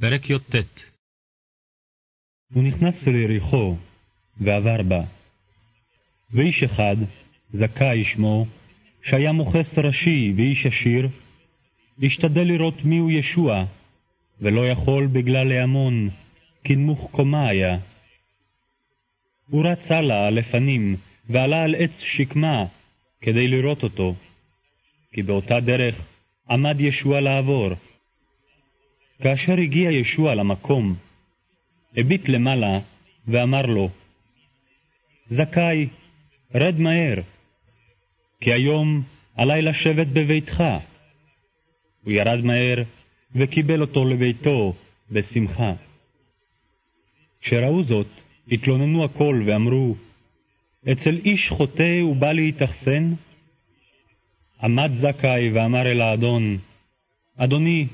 פרק י"ט הוא נכנס ליריחו, ועבר בה. ואיש אחד, זכאי שמו, שהיה מוכס ראשי ואיש עשיר, השתדל לראות מיהו ישוע, ולא יכול בגלל להמון, כי נמוך קומה היה. הוא רץ הלאה לפנים, ועלה על עץ שקמה, כדי לראות אותו, כי באותה דרך עמד ישוע לעבור. כאשר הגיע ישוע למקום, הביט למעלה ואמר לו, זכאי, רד מהר, כי היום עלי לשבת בביתך. הוא ירד מהר וקיבל אותו לביתו בשמחה. כשראו זאת, התלוננו הכל ואמרו, אצל איש חוטא הוא בא להתאכסן? עמד זכאי ואמר אל האדון, אדוני,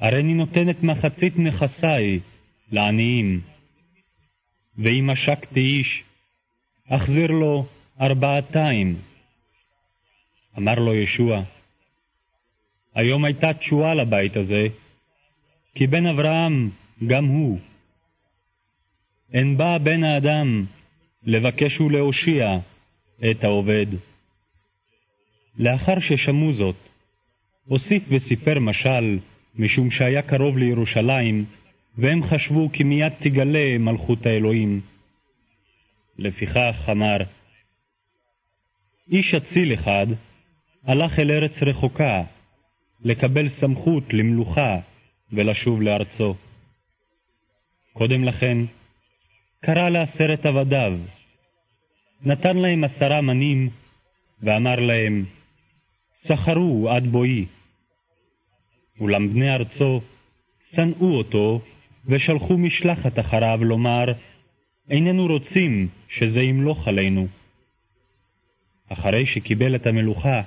הרי אני נותנת מחצית נכסי לעניים. ואם עשקתי איש, אחזיר לו ארבעתיים. אמר לו ישוע, היום הייתה תשועה לבית הזה, כי בן אברהם גם הוא. אין בא בן האדם לבקש ולהושיע את העובד. לאחר ששמעו זאת, הוסיף וסיפר משל משום שהיה קרוב לירושלים, והם חשבו כי מיד תגלה מלכות האלוהים. לפיכך אמר, איש אציל אחד הלך אל ארץ רחוקה, לקבל סמכות למלוכה ולשוב לארצו. קודם לכן, קרא לעשרת עבדיו, נתן להם עשרה מנים, ואמר להם, סחרו עד בואי. אולם בני ארצו שנאו אותו, ושלחו משלחת אחריו לומר, איננו רוצים שזה ימלוך עלינו. אחרי שקיבל את המלוכה,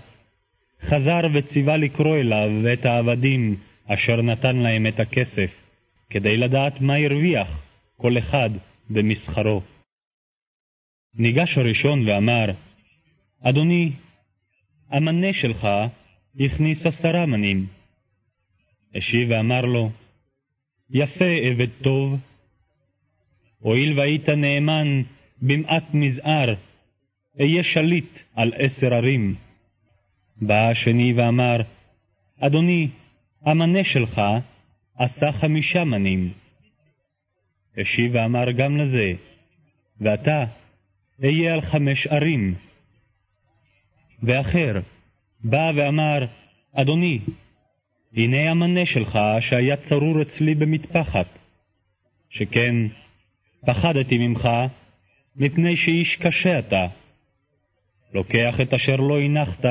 חזר וציווה לקרוא אליו את העבדים אשר נתן להם את הכסף, כדי לדעת מה הרוויח כל אחד במסחרו. ניגש הראשון ואמר, אדוני, המנה שלך הכניס עשרה מנים. השיב ואמר לו, יפה עבד טוב, הואיל והיית נאמן במעט מזער, אהיה שליט על עשר ערים. בא השני ואמר, אדוני, המנה שלך עשה חמישה מנים. השיב ואמר גם לזה, ואתה אהיה על חמש ערים. ואחר בא ואמר, אדוני, הנה המנה שלך שהיה צרור אצלי במטפחת, שכן פחדתי ממך, מפני שאיש קשה אתה. לוקח את אשר לא הנחת,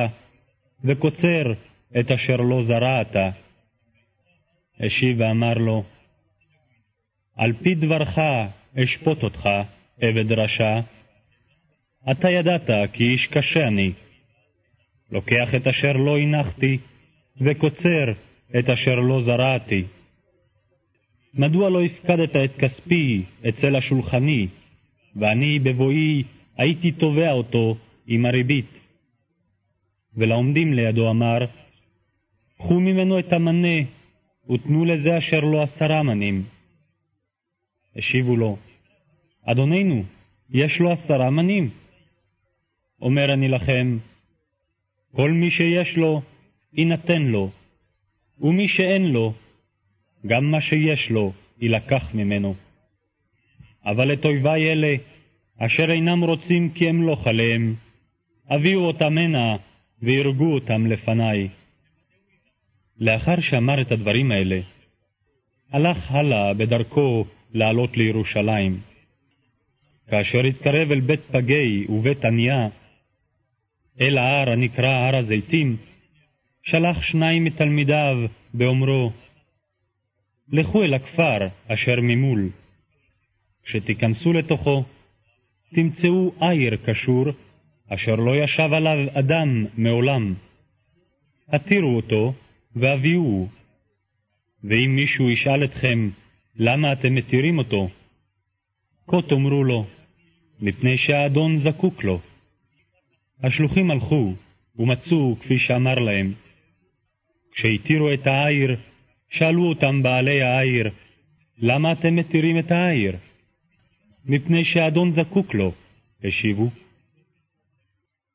וקוצר את אשר לא זרעת. השיב ואמר לו, על פי דברך אשפוט אותך, עבד רשע. אתה ידעת כי איש קשה אני. לוקח את אשר לא הנחתי, וקוצר את אשר לא זרעתי. מדוע לא הפקדת את כספי אצל השולחני, ואני בבואי הייתי תובע אותו עם הריבית? ולעומדים לידו אמר, קחו ממנו את המנה, ותנו לזה אשר לו עשרה מנים. השיבו לו, אדוננו, יש לו עשרה מנים. אומר אני לכם, כל מי שיש לו, יינתן לו, ומי שאין לו, גם מה שיש לו יילקח ממנו. אבל את אויבי אלה, אשר אינם רוצים כי אמלוך עליהם, הביאו אותם הנה והרגו אותם לפניי. לאחר שאמר את הדברים האלה, הלך הלאה בדרכו לעלות לירושלים. כאשר התקרב אל בית פגי ובית עניה, אל ההר הנקרא הר הזיתים, שלח שניים מתלמידיו באומרו, לכו אל הכפר אשר ממול. כשתיכנסו לתוכו, תמצאו עיר קשור, אשר לא ישב עליו אדם מעולם. התירו אותו והביאוהו. ואם מישהו ישאל אתכם, למה אתם מתירים אותו? כה תאמרו לו, מפני שהאדון זקוק לו. השלוחים הלכו, ומצאו כפי שאמר להם. כשהתירו את העיר, שאלו אותם בעלי העיר, למה אתם מתירים את העיר? מפני שהאדון זקוק לו, השיבו.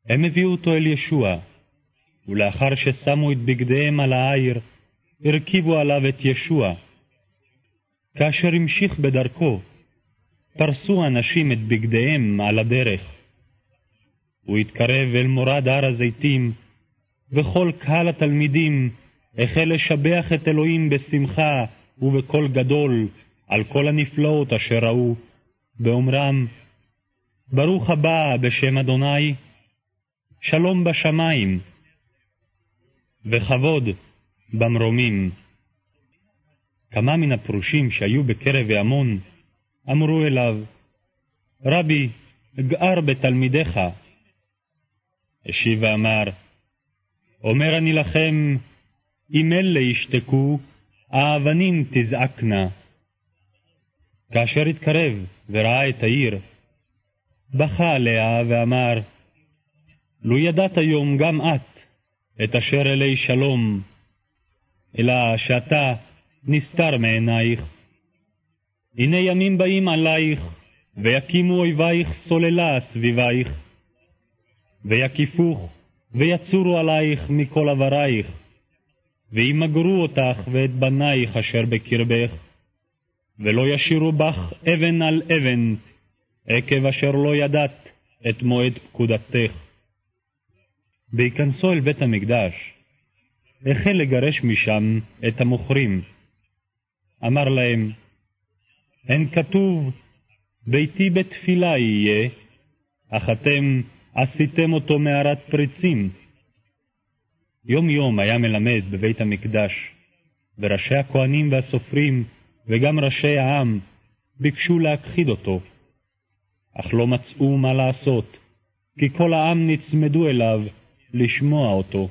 הם הביאו אותו אל ישוע, ולאחר ששמו את בגדיהם על העיר, הרכיבו עליו את ישוע. כאשר המשיך בדרכו, פרסו אנשים את בגדיהם על הדרך. הוא התקרב אל מורד הר הזיתים, וכל קהל התלמידים החל לשבח את אלוהים בשמחה ובקול גדול על כל הנפלאות אשר ראו, באומרם, ברוך הבא בשם אדוני, שלום בשמיים, וכבוד במרומים. כמה מן הפרושים שהיו בקרב ההמון אמרו אליו, רבי, גער בתלמידיך. השיב ואמר, אומר אני לכם, אם אלה ישתקו, האבנים תזעקנה. כאשר התקרב וראה את העיר, בכה עליה ואמר, לו ידעת היום גם את את אשר אלי שלום, אלא שאתה נסתר מעינייך. הנה ימים באים עלייך, ויקימו אויבייך סוללה סביבייך, ויקיפוך, ויצורו עלייך מכל עברייך, וימגרו אותך ואת בנייך אשר בקרבך, ולא ישירו בך אבן על אבן, עקב אשר לא ידעת את מועד פקודתך. בהיכנסו אל בית המקדש, החל לגרש משם את המוכרים. אמר להם, הן כתוב, ביתי בתפילה יהיה, אך אתם עשיתם אותו מערת פריצים. יום יום היה מלמד בבית המקדש, וראשי הכהנים והסופרים, וגם ראשי העם, ביקשו להכחיד אותו. אך לא מצאו מה לעשות, כי כל העם נצמדו אליו לשמוע אותו.